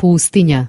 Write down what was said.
Pustinja.